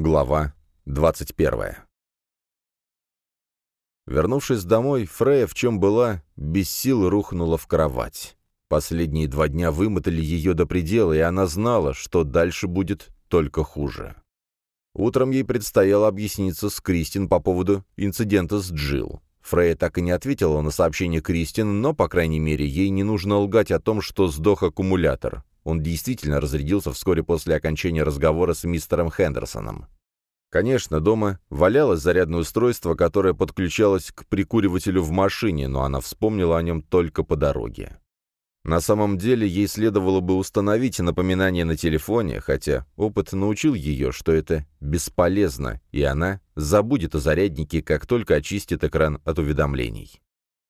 Глава 21. Вернувшись домой, Фрея, в чем была, без сил рухнула в кровать. Последние два дня вымотали ее до предела, и она знала, что дальше будет только хуже. Утром ей предстояло объясниться с Кристин по поводу инцидента с Джилл. Фрея так и не ответила на сообщение Кристин, но, по крайней мере, ей не нужно лгать о том, что сдох аккумулятор. Он действительно разрядился вскоре после окончания разговора с мистером Хендерсоном. Конечно, дома валялось зарядное устройство, которое подключалось к прикуривателю в машине, но она вспомнила о нем только по дороге. На самом деле, ей следовало бы установить напоминание на телефоне, хотя опыт научил ее, что это бесполезно, и она забудет о заряднике, как только очистит экран от уведомлений.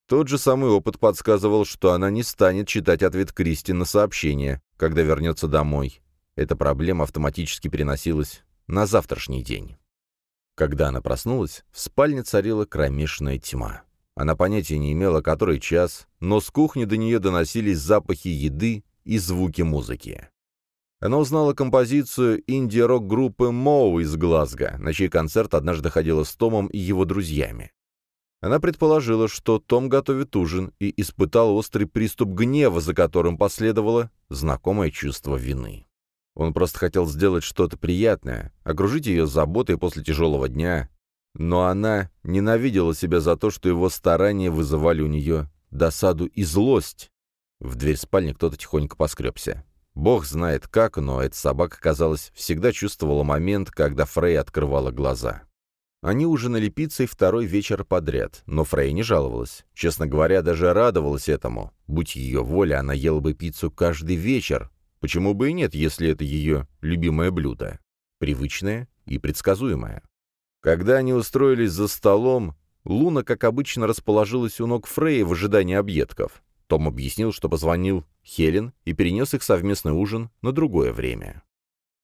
Тот же самый опыт подсказывал, что она не станет читать ответ Кристи на сообщение, когда вернется домой. Эта проблема автоматически переносилась на завтрашний день. Когда она проснулась, в спальне царила кромешная тьма. Она понятия не имела, который час, но с кухни до нее доносились запахи еды и звуки музыки. Она узнала композицию инди-рок группы Моу из Глазго, на чей концерт однажды ходила с Томом и его друзьями. Она предположила, что Том готовит ужин, и испытал острый приступ гнева, за которым последовало знакомое чувство вины. Он просто хотел сделать что-то приятное, окружить ее заботой после тяжелого дня, но она ненавидела себя за то, что его старания вызывали у нее досаду и злость. В дверь спальни кто-то тихонько поскребся. Бог знает как, но эта собака, казалось, всегда чувствовала момент, когда Фрей открывала глаза. Они ужинали пиццей второй вечер подряд, но Фрей не жаловалась. Честно говоря, даже радовалась этому. Будь ее воля, она ела бы пиццу каждый вечер. Почему бы и нет, если это ее любимое блюдо? Привычное и предсказуемое. Когда они устроились за столом, Луна, как обычно, расположилась у ног Фрея в ожидании объедков. Том объяснил, что позвонил Хелен и перенес их совместный ужин на другое время.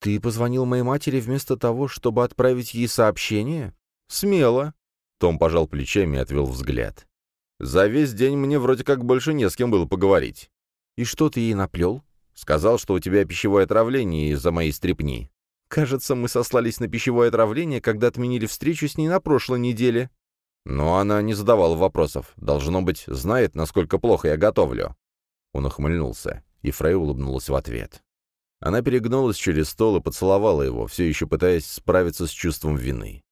«Ты позвонил моей матери вместо того, чтобы отправить ей сообщение?» «Смело». Том пожал плечами и отвел взгляд. «За весь день мне вроде как больше не с кем было поговорить». «И что ты ей наплел?» «Сказал, что у тебя пищевое отравление из-за моей стрепни». «Кажется, мы сослались на пищевое отравление, когда отменили встречу с ней на прошлой неделе». Но она не задавала вопросов. Должно быть, знает, насколько плохо я готовлю. Он ухмыльнулся, и Фрей улыбнулась в ответ. Она перегнулась через стол и поцеловала его, все еще пытаясь справиться с чувством вины.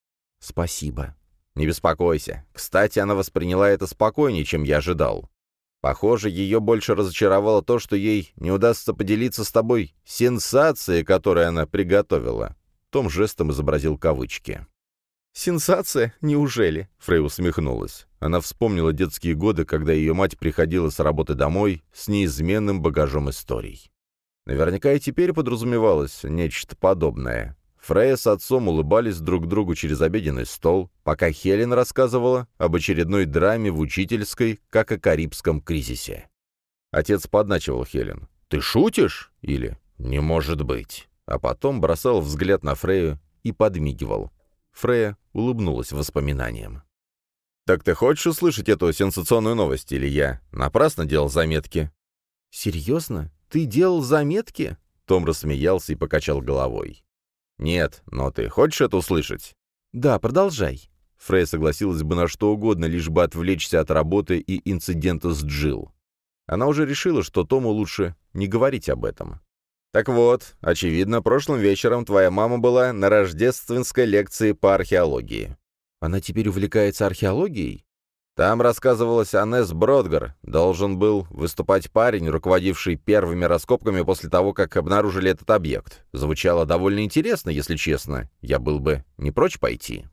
«Спасибо». «Не беспокойся. Кстати, она восприняла это спокойнее, чем я ожидал. Похоже, ее больше разочаровало то, что ей не удастся поделиться с тобой сенсацией, которую она приготовила». Том жестом изобразил кавычки. «Сенсация? Неужели?» — Фрей усмехнулась. Она вспомнила детские годы, когда ее мать приходила с работы домой с неизменным багажом историй. Наверняка и теперь подразумевалось нечто подобное. Фрея с отцом улыбались друг другу через обеденный стол, пока Хелен рассказывала об очередной драме в учительской, как о Карибском кризисе. Отец подначивал Хелен. «Ты шутишь?» или «Не может быть». А потом бросал взгляд на Фрею и подмигивал. Фрея улыбнулась воспоминаниям. «Так ты хочешь услышать эту сенсационную новость, или я напрасно делал заметки?» «Серьезно? Ты делал заметки?» Том рассмеялся и покачал головой. «Нет, но ты хочешь это услышать?» «Да, продолжай». Фрей согласилась бы на что угодно, лишь бы отвлечься от работы и инцидента с Джилл. Она уже решила, что Тому лучше не говорить об этом. «Так вот, очевидно, прошлым вечером твоя мама была на рождественской лекции по археологии». «Она теперь увлекается археологией?» Там рассказывалось о Несс Бродгар. Должен был выступать парень, руководивший первыми раскопками после того, как обнаружили этот объект. Звучало довольно интересно, если честно. Я был бы не прочь пойти.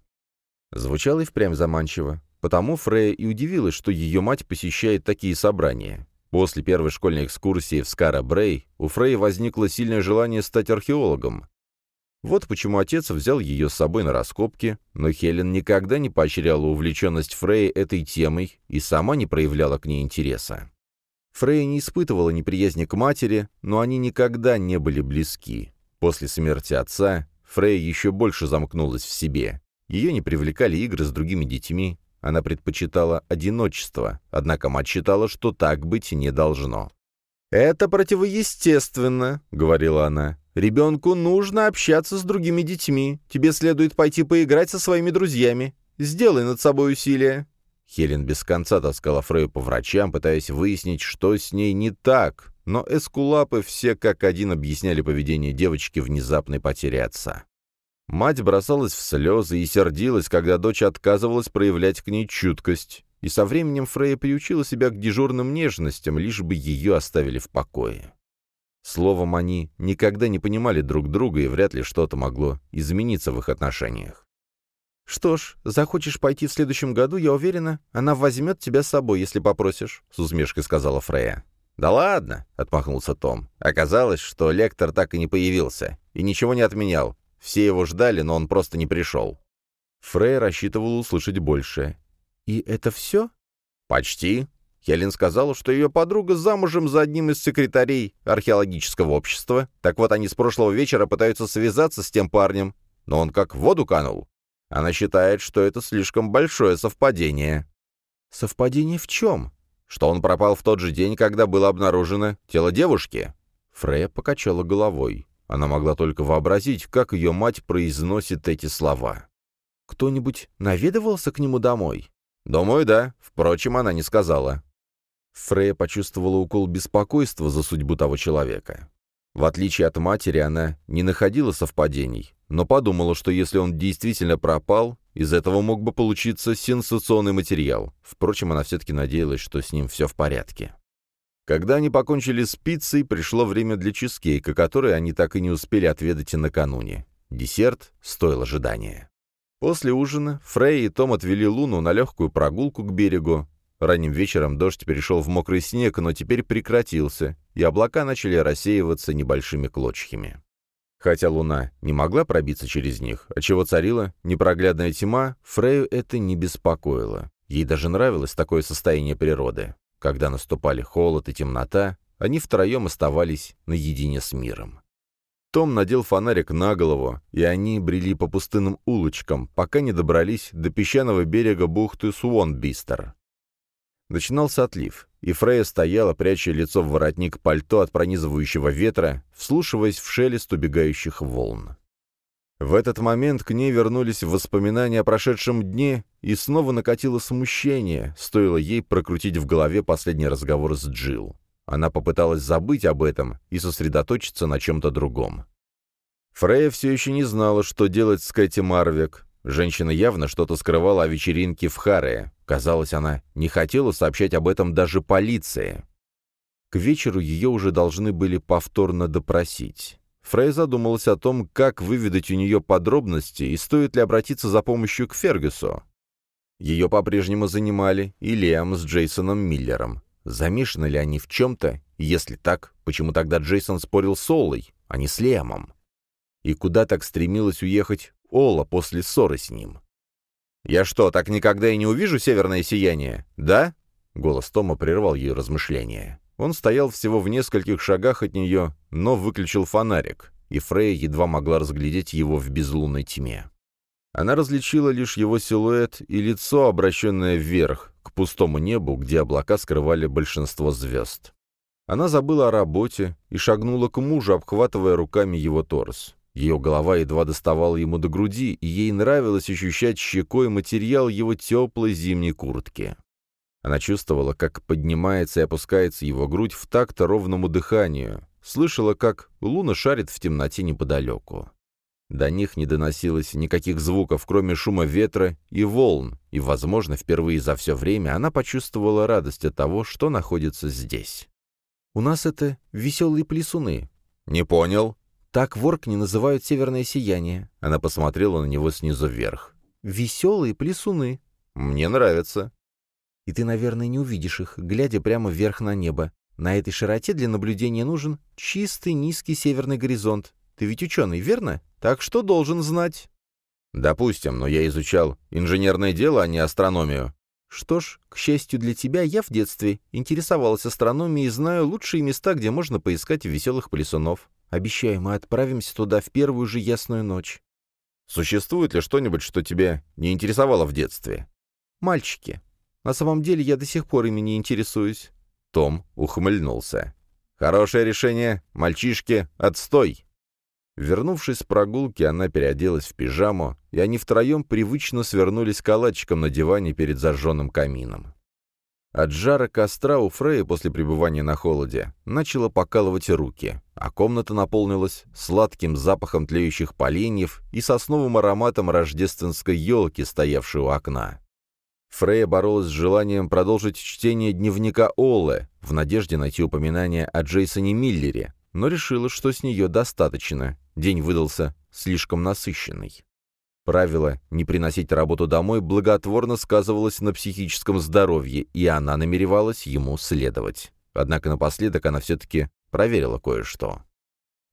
Звучало и впрямь заманчиво. Потому Фрея и удивилась, что ее мать посещает такие собрания. После первой школьной экскурсии в Скара-Брей у Фреи возникло сильное желание стать археологом. Вот почему отец взял ее с собой на раскопки, но Хелен никогда не поощряла увлеченность Фрей этой темой и сама не проявляла к ней интереса. Фрей не испытывала неприязни к матери, но они никогда не были близки. После смерти отца Фрей еще больше замкнулась в себе. Ее не привлекали игры с другими детьми, она предпочитала одиночество, однако мать считала, что так быть не должно. «Это противоестественно», — говорила она. Ребенку нужно общаться с другими детьми. Тебе следует пойти поиграть со своими друзьями. Сделай над собой усилие». Хелен без конца таскала Фрею по врачам, пытаясь выяснить, что с ней не так, но эскулапы все как один объясняли поведение девочки внезапной потери отца. Мать бросалась в слезы и сердилась, когда дочь отказывалась проявлять к ней чуткость, и со временем Фрея приучила себя к дежурным нежностям, лишь бы ее оставили в покое. Словом, они никогда не понимали друг друга, и вряд ли что-то могло измениться в их отношениях. «Что ж, захочешь пойти в следующем году, я уверена, она возьмет тебя с собой, если попросишь», — с усмешкой сказала Фрея. «Да ладно», — отмахнулся Том. «Оказалось, что лектор так и не появился, и ничего не отменял. Все его ждали, но он просто не пришел. Фрей рассчитывал услышать больше. «И это все?» «Почти». Хелен сказала, что ее подруга замужем за одним из секретарей археологического общества. Так вот, они с прошлого вечера пытаются связаться с тем парнем, но он как в воду канул. Она считает, что это слишком большое совпадение. «Совпадение в чем?» «Что он пропал в тот же день, когда было обнаружено тело девушки». Фрея покачала головой. Она могла только вообразить, как ее мать произносит эти слова. «Кто-нибудь наведывался к нему домой?» «Думаю, да. Впрочем, она не сказала». Фрея почувствовала укол беспокойства за судьбу того человека. В отличие от матери, она не находила совпадений, но подумала, что если он действительно пропал, из этого мог бы получиться сенсационный материал. Впрочем, она все-таки надеялась, что с ним все в порядке. Когда они покончили с пиццей, пришло время для чизкейка, который они так и не успели отведать и накануне. Десерт стоил ожидания. После ужина Фрей и Том отвели Луну на легкую прогулку к берегу. Ранним вечером дождь перешел в мокрый снег, но теперь прекратился, и облака начали рассеиваться небольшими клочьями. Хотя луна не могла пробиться через них, отчего царила непроглядная тьма, Фрею это не беспокоило. Ей даже нравилось такое состояние природы. Когда наступали холод и темнота, они втроем оставались наедине с миром. Том надел фонарик на голову, и они брели по пустынным улочкам, пока не добрались до песчаного берега бухты Суонбистер. Начинался отлив, и Фрея стояла, пряча лицо в воротник пальто от пронизывающего ветра, вслушиваясь в шелест убегающих волн. В этот момент к ней вернулись воспоминания о прошедшем дне, и снова накатило смущение, стоило ей прокрутить в голове последний разговор с Джилл. Она попыталась забыть об этом и сосредоточиться на чем-то другом. Фрея все еще не знала, что делать с Кэти Марвик. Женщина явно что-то скрывала о вечеринке в Харе. Казалось, она не хотела сообщать об этом даже полиции. К вечеру ее уже должны были повторно допросить. Фрей задумалась о том, как выведать у нее подробности и стоит ли обратиться за помощью к Фергюсу. Ее по-прежнему занимали и Лиам с Джейсоном Миллером. Замешаны ли они в чем-то? Если так, почему тогда Джейсон спорил с Олой, а не с Лиамом? И куда так стремилась уехать Ола после ссоры с ним? «Я что, так никогда и не увижу северное сияние, да?» Голос Тома прервал ее размышления. Он стоял всего в нескольких шагах от нее, но выключил фонарик, и Фрея едва могла разглядеть его в безлунной тьме. Она различила лишь его силуэт и лицо, обращенное вверх, к пустому небу, где облака скрывали большинство звезд. Она забыла о работе и шагнула к мужу, обхватывая руками его торс. Ее голова едва доставала ему до груди, и ей нравилось ощущать щекой материал его теплой зимней куртки. Она чувствовала, как поднимается и опускается его грудь в такт ровному дыханию, слышала, как луна шарит в темноте неподалеку. До них не доносилось никаких звуков, кроме шума ветра и волн, и, возможно, впервые за все время она почувствовала радость от того, что находится здесь. «У нас это веселые плесуны». «Не понял». «Так в Оркне называют северное сияние». Она посмотрела на него снизу вверх. «Веселые плесуны». «Мне нравится». И ты, наверное, не увидишь их, глядя прямо вверх на небо. На этой широте для наблюдения нужен чистый низкий северный горизонт. Ты ведь ученый, верно? Так что должен знать. Допустим, но я изучал инженерное дело, а не астрономию. Что ж, к счастью для тебя, я в детстве интересовалась астрономией и знаю лучшие места, где можно поискать веселых плесунов. Обещаю, мы отправимся туда в первую же ясную ночь. Существует ли что-нибудь, что тебя не интересовало в детстве? Мальчики. На самом деле я до сих пор ими не интересуюсь». Том ухмыльнулся. «Хорошее решение. Мальчишки, отстой!» Вернувшись с прогулки, она переоделась в пижаму, и они втроем привычно свернулись калачиком на диване перед зажженным камином. От жара костра у Фрея после пребывания на холоде начало покалывать руки, а комната наполнилась сладким запахом тлеющих поленьев и сосновым ароматом рождественской елки, стоявшей у окна. Фрея боролась с желанием продолжить чтение дневника Оллы в надежде найти упоминание о Джейсоне Миллере, но решила, что с нее достаточно, день выдался слишком насыщенный. Правило «не приносить работу домой» благотворно сказывалось на психическом здоровье, и она намеревалась ему следовать. Однако напоследок она все-таки проверила кое-что.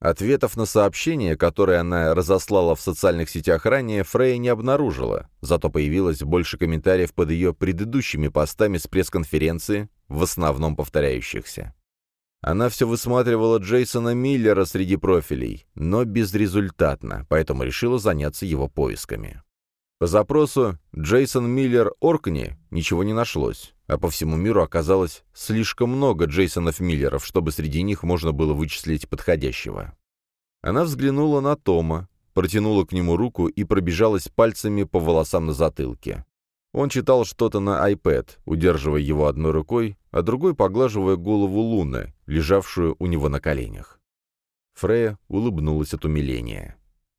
Ответов на сообщения, которые она разослала в социальных сетях ранее, Фрейя не обнаружила, зато появилось больше комментариев под ее предыдущими постами с пресс-конференции, в основном повторяющихся. Она все высматривала Джейсона Миллера среди профилей, но безрезультатно, поэтому решила заняться его поисками. По запросу «Джейсон Миллер Оркни» ничего не нашлось, а по всему миру оказалось слишком много Джейсонов Миллеров, чтобы среди них можно было вычислить подходящего. Она взглянула на Тома, протянула к нему руку и пробежалась пальцами по волосам на затылке. Он читал что-то на iPad, удерживая его одной рукой, а другой поглаживая голову Луны, лежавшую у него на коленях. Фрея улыбнулась от умиления.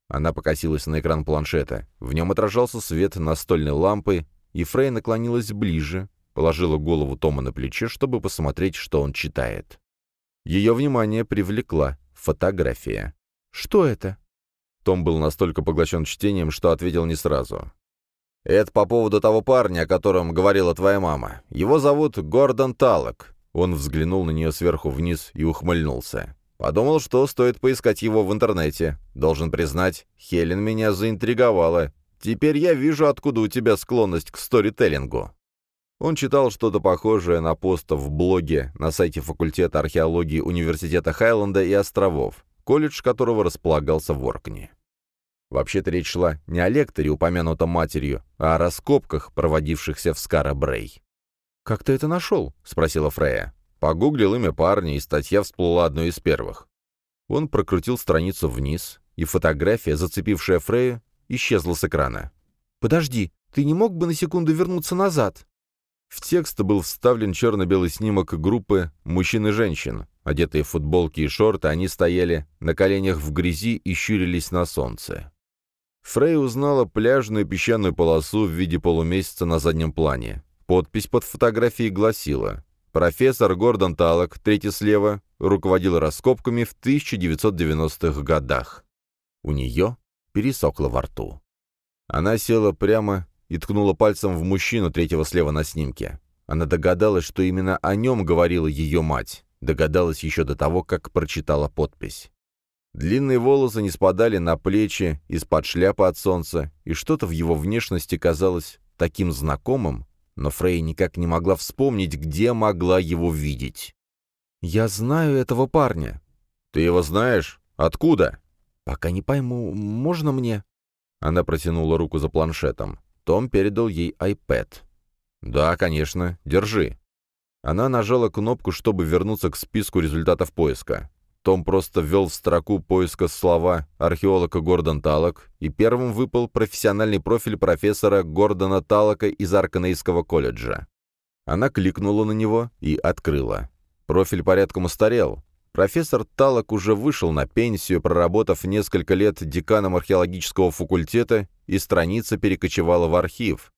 Она покосилась на экран планшета. В нем отражался свет настольной лампы, и Фрея наклонилась ближе, положила голову Тома на плече, чтобы посмотреть, что он читает. Ее внимание привлекла фотография. «Что это?» Том был настолько поглощен чтением, что ответил не сразу. «Это по поводу того парня, о котором говорила твоя мама. Его зовут Гордон Талок». Он взглянул на нее сверху вниз и ухмыльнулся. Подумал, что стоит поискать его в интернете. Должен признать, Хелен меня заинтриговала. Теперь я вижу, откуда у тебя склонность к сторителлингу. Он читал что-то похожее на пост в блоге на сайте факультета археологии Университета Хайленда и островов, колледж которого располагался в Оркне. Вообще-то речь шла не о лекторе, упомянутом матерью, а о раскопках, проводившихся в Скара-Брей. «Как ты это нашел?» — спросила Фрея. Погуглил имя парня, и статья всплыла одной из первых. Он прокрутил страницу вниз, и фотография, зацепившая Фрею, исчезла с экрана. «Подожди, ты не мог бы на секунду вернуться назад?» В текст был вставлен черно-белый снимок группы мужчин и женщин. Одетые в футболки и шорты, они стояли на коленях в грязи и щурились на солнце. Фрей узнала пляжную песчаную полосу в виде полумесяца на заднем плане. Подпись под фотографией гласила «Профессор Гордон Талок, третий слева, руководил раскопками в 1990-х годах». У нее пересохло во рту. Она села прямо и ткнула пальцем в мужчину третьего слева на снимке. Она догадалась, что именно о нем говорила ее мать. Догадалась еще до того, как прочитала подпись. Длинные волосы не спадали на плечи из-под шляпы от солнца, и что-то в его внешности казалось таким знакомым, но Фрей никак не могла вспомнить, где могла его видеть. «Я знаю этого парня». «Ты его знаешь? Откуда?» «Пока не пойму. Можно мне?» Она протянула руку за планшетом. Том передал ей iPad. «Да, конечно. Держи». Она нажала кнопку, чтобы вернуться к списку результатов поиска. Том просто ввел в строку поиска слова «археолога Гордон Талок», и первым выпал профессиональный профиль профессора Гордона Талока из Арканейского колледжа. Она кликнула на него и открыла. Профиль порядком устарел. Профессор Талок уже вышел на пенсию, проработав несколько лет деканом археологического факультета, и страница перекочевала в архив.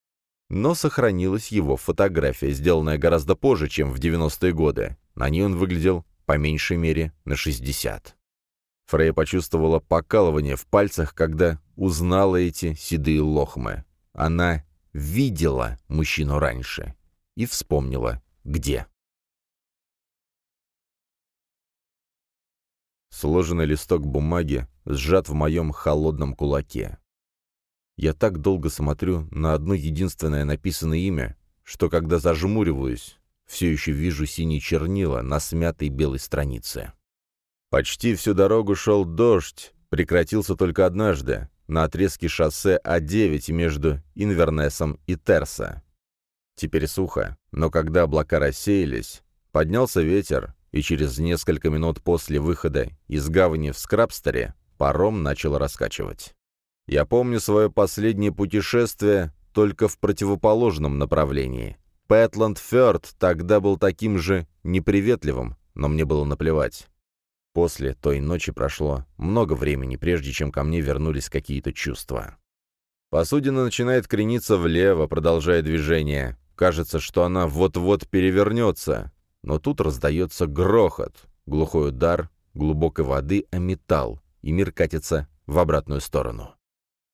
Но сохранилась его фотография, сделанная гораздо позже, чем в 90-е годы. На ней он выглядел по меньшей мере на 60. Фрея почувствовала покалывание в пальцах, когда узнала эти седые лохмы. Она видела мужчину раньше и вспомнила, где. Сложенный листок бумаги сжат в моем холодном кулаке. Я так долго смотрю на одно единственное написанное имя, что когда зажмуриваюсь, все еще вижу синие чернила на смятой белой странице. Почти всю дорогу шел дождь, прекратился только однажды, на отрезке шоссе А9 между Инвернесом и Терса. Теперь сухо, но когда облака рассеялись, поднялся ветер, и через несколько минут после выхода из гавани в Скрабстере паром начал раскачивать. Я помню свое последнее путешествие только в противоположном направлении. Пэтланд Фёрд тогда был таким же неприветливым, но мне было наплевать. После той ночи прошло много времени, прежде чем ко мне вернулись какие-то чувства. Посудина начинает крениться влево, продолжая движение. Кажется, что она вот-вот перевернется. Но тут раздается грохот, глухой удар глубокой воды о металл, и мир катится в обратную сторону.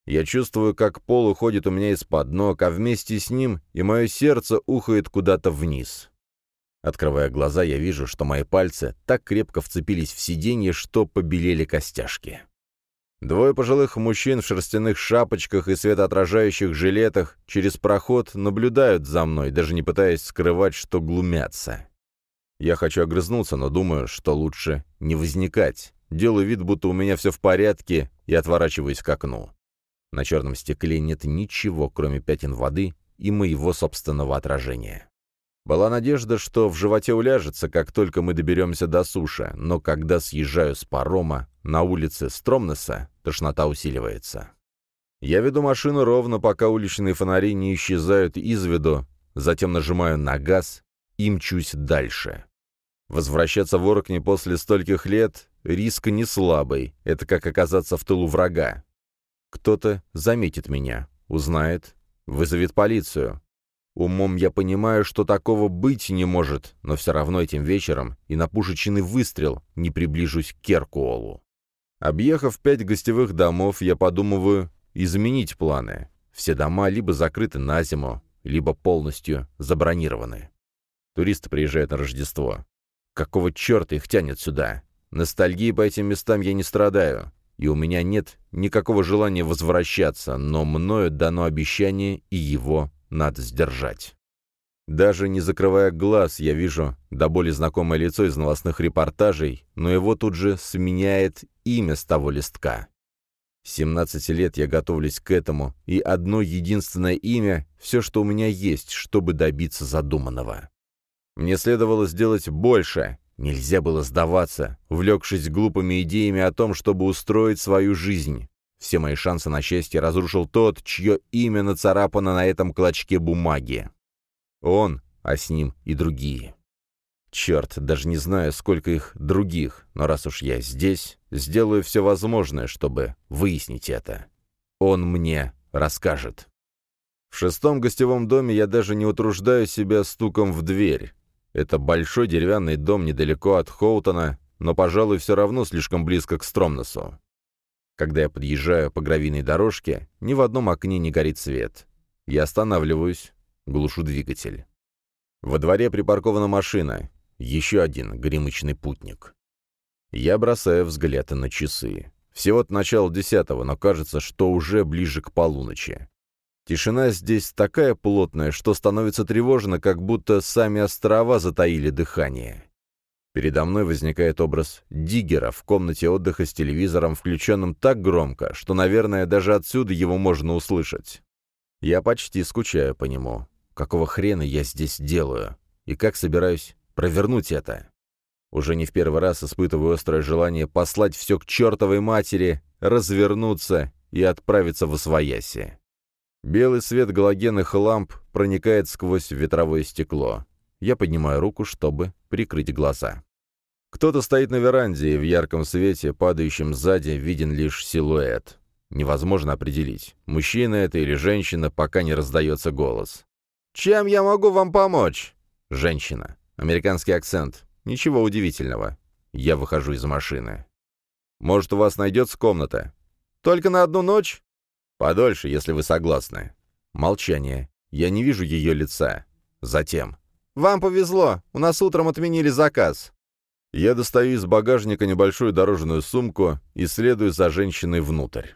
Я чувствую, как пол уходит у меня из-под ног, а вместе с ним и мое сердце ухает куда-то вниз. Открывая глаза, я вижу, что мои пальцы так крепко вцепились в сиденье, что побелели костяшки. Двое пожилых мужчин в шерстяных шапочках и светоотражающих жилетах через проход наблюдают за мной, даже не пытаясь скрывать, что глумятся. Я хочу огрызнуться, но думаю, что лучше не возникать. Делаю вид, будто у меня все в порядке, и отворачиваюсь к окну. На черном стекле нет ничего, кроме пятен воды и моего собственного отражения. Была надежда, что в животе уляжется, как только мы доберемся до суши, но когда съезжаю с парома на улице Стромнеса, тошнота усиливается. Я веду машину ровно, пока уличные фонари не исчезают из виду, затем нажимаю на газ и мчусь дальше. Возвращаться в Оркни после стольких лет — риск не слабый, это как оказаться в тылу врага. Кто-то заметит меня, узнает, вызовет полицию, Умом я понимаю, что такого быть не может, но все равно этим вечером и на пушечный выстрел не приближусь к Керкуолу. Объехав пять гостевых домов, я подумываю изменить планы. Все дома либо закрыты на зиму, либо полностью забронированы. Туристы приезжают на Рождество. Какого черта их тянет сюда? Ностальгии по этим местам я не страдаю, и у меня нет никакого желания возвращаться, но мною дано обещание и его надо сдержать. Даже не закрывая глаз, я вижу до боли знакомое лицо из новостных репортажей, но его тут же сменяет имя с того листка. 17 лет я готовлюсь к этому, и одно единственное имя — все, что у меня есть, чтобы добиться задуманного. Мне следовало сделать больше, нельзя было сдаваться, увлекшись глупыми идеями о том, чтобы устроить свою жизнь. Все мои шансы на счастье разрушил тот, чье имя нацарапано на этом клочке бумаги. Он, а с ним и другие. Черт, даже не знаю, сколько их других, но раз уж я здесь, сделаю все возможное, чтобы выяснить это. Он мне расскажет. В шестом гостевом доме я даже не утруждаю себя стуком в дверь. Это большой деревянный дом недалеко от Хоутона, но, пожалуй, все равно слишком близко к Стромносу. Когда я подъезжаю по гравийной дорожке, ни в одном окне не горит свет. Я останавливаюсь, глушу двигатель. Во дворе припаркована машина. Еще один гремычный путник. Я бросаю взгляд на часы. Всего-то начало десятого, но кажется, что уже ближе к полуночи. Тишина здесь такая плотная, что становится тревожно, как будто сами острова затаили дыхание. Передо мной возникает образ Диггера в комнате отдыха с телевизором, включенным так громко, что, наверное, даже отсюда его можно услышать. Я почти скучаю по нему. Какого хрена я здесь делаю? И как собираюсь провернуть это? Уже не в первый раз испытываю острое желание послать все к чертовой матери, развернуться и отправиться в Освояси. Белый свет галогенных ламп проникает сквозь ветровое стекло. Я поднимаю руку, чтобы прикрыть глаза. Кто-то стоит на веранде, и в ярком свете, падающем сзади, виден лишь силуэт. Невозможно определить, мужчина это или женщина, пока не раздается голос. «Чем я могу вам помочь?» Женщина. Американский акцент. Ничего удивительного. Я выхожу из машины. «Может, у вас найдется комната?» «Только на одну ночь?» «Подольше, если вы согласны». Молчание. Я не вижу ее лица. Затем. «Вам повезло. У нас утром отменили заказ». Я достаю из багажника небольшую дорожную сумку и следую за женщиной внутрь.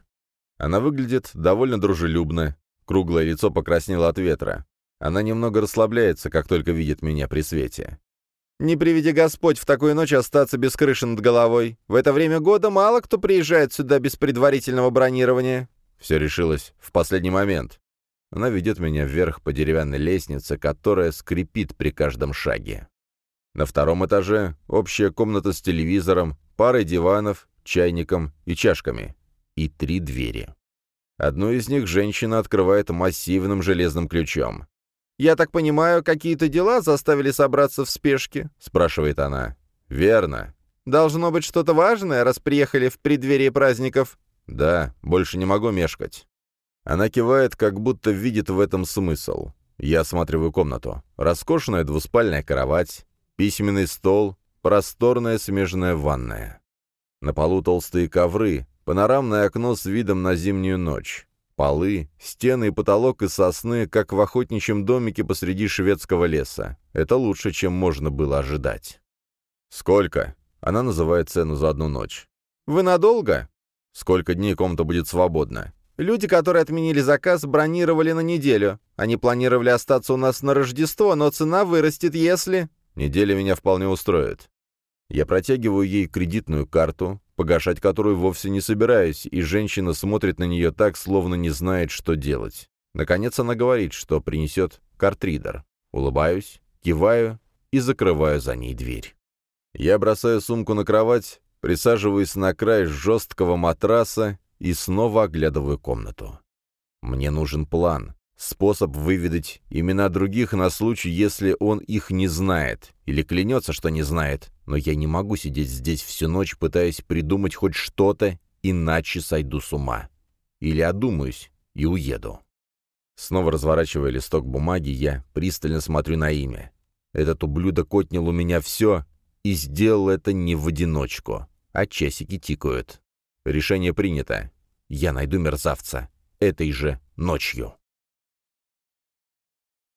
Она выглядит довольно дружелюбно. Круглое лицо покраснело от ветра. Она немного расслабляется, как только видит меня при свете. «Не приведи Господь в такую ночь остаться без крыши над головой. В это время года мало кто приезжает сюда без предварительного бронирования». Все решилось в последний момент. Она ведет меня вверх по деревянной лестнице, которая скрипит при каждом шаге. На втором этаже общая комната с телевизором, парой диванов, чайником и чашками. И три двери. Одну из них женщина открывает массивным железным ключом. «Я так понимаю, какие-то дела заставили собраться в спешке?» — спрашивает она. «Верно. Должно быть что-то важное, раз приехали в преддверии праздников?» «Да, больше не могу мешкать». Она кивает, как будто видит в этом смысл. Я осматриваю комнату. Роскошная двуспальная кровать, письменный стол, просторная смежная ванная. На полу толстые ковры, панорамное окно с видом на зимнюю ночь. Полы, стены и потолок из сосны, как в охотничьем домике посреди шведского леса. Это лучше, чем можно было ожидать. «Сколько?» Она называет цену за одну ночь. «Вы надолго?» «Сколько дней комната будет свободна?» Люди, которые отменили заказ, бронировали на неделю. Они планировали остаться у нас на Рождество, но цена вырастет, если...» «Неделя меня вполне устроит». Я протягиваю ей кредитную карту, погашать которую вовсе не собираюсь, и женщина смотрит на нее так, словно не знает, что делать. Наконец она говорит, что принесет картридер. Улыбаюсь, киваю и закрываю за ней дверь. Я бросаю сумку на кровать, присаживаюсь на край жесткого матраса и снова оглядываю комнату. Мне нужен план, способ выведать имена других на случай, если он их не знает, или клянется, что не знает, но я не могу сидеть здесь всю ночь, пытаясь придумать хоть что-то, иначе сойду с ума. Или одумаюсь и уеду. Снова разворачивая листок бумаги, я пристально смотрю на имя. Этот ублюдок отнял у меня все и сделал это не в одиночку, а часики тикают. Решение принято. Я найду мерзавца этой же ночью.